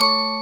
you